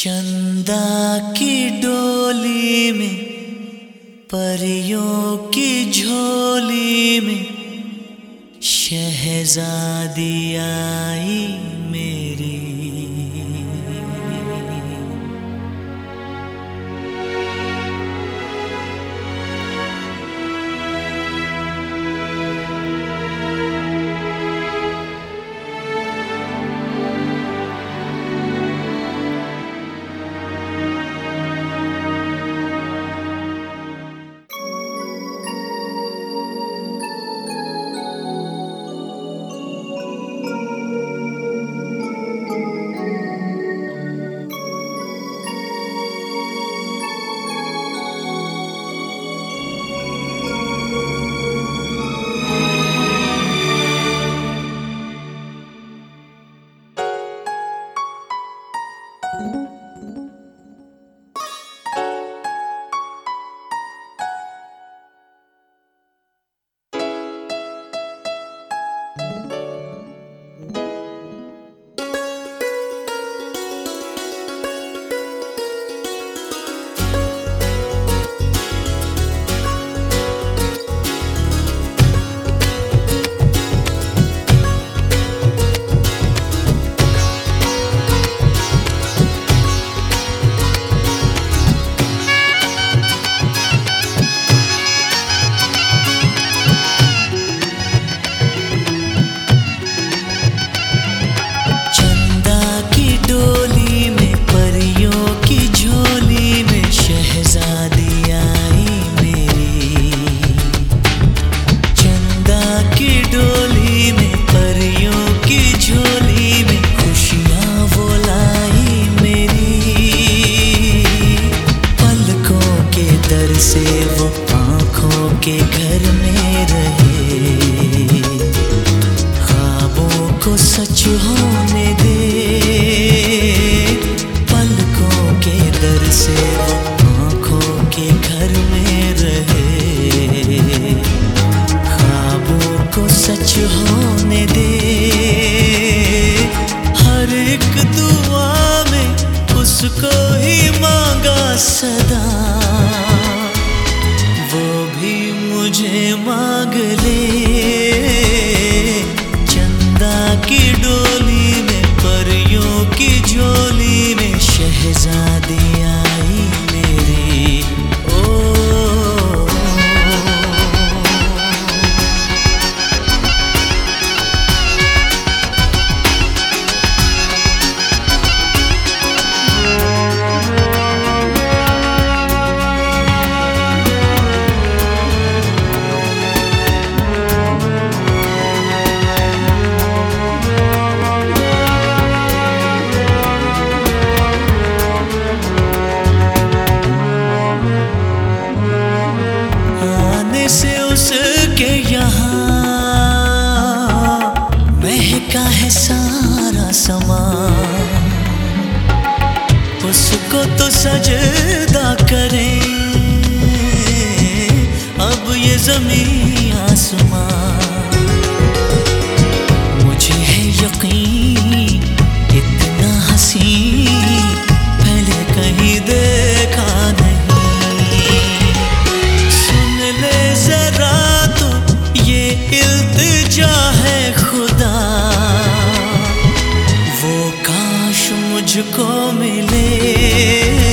चंदा की डोली में परियों की झोली में शहजादी आई। सजदा करें। अब ये ज़मीन आसमां। मुझे है यकीन, इतना हसी पहले कहीं देखा नहीं। सुन ले जरा तो ये इल्तजा है खुदा। वो काश मुझको मिले।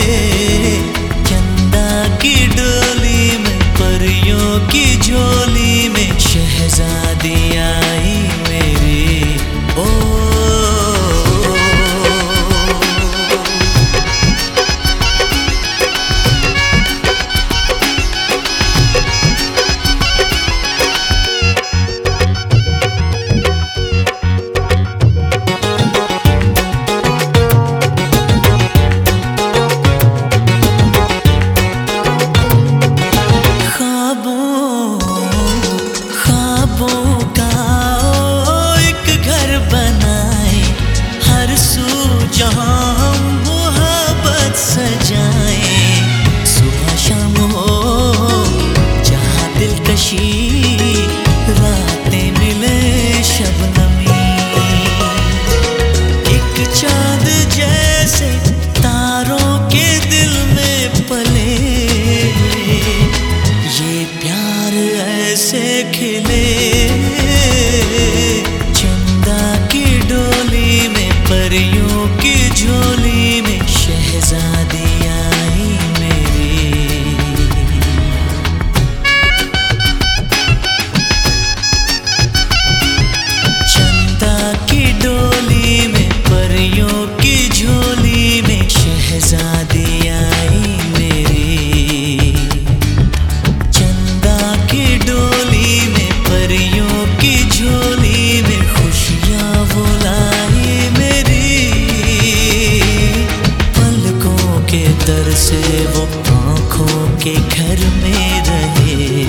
वो आँखों के घर में रहे।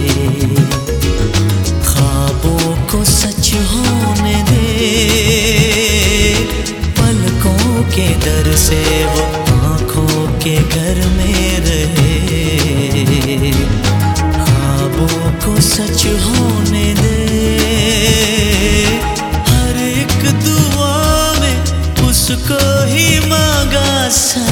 ख्वाबों को सच होने दे। पलकों के दर से वो आँखों के घर में रहे। ख्वाबों को सच होने दे। हर एक दुआ में उसको ही मांगा सा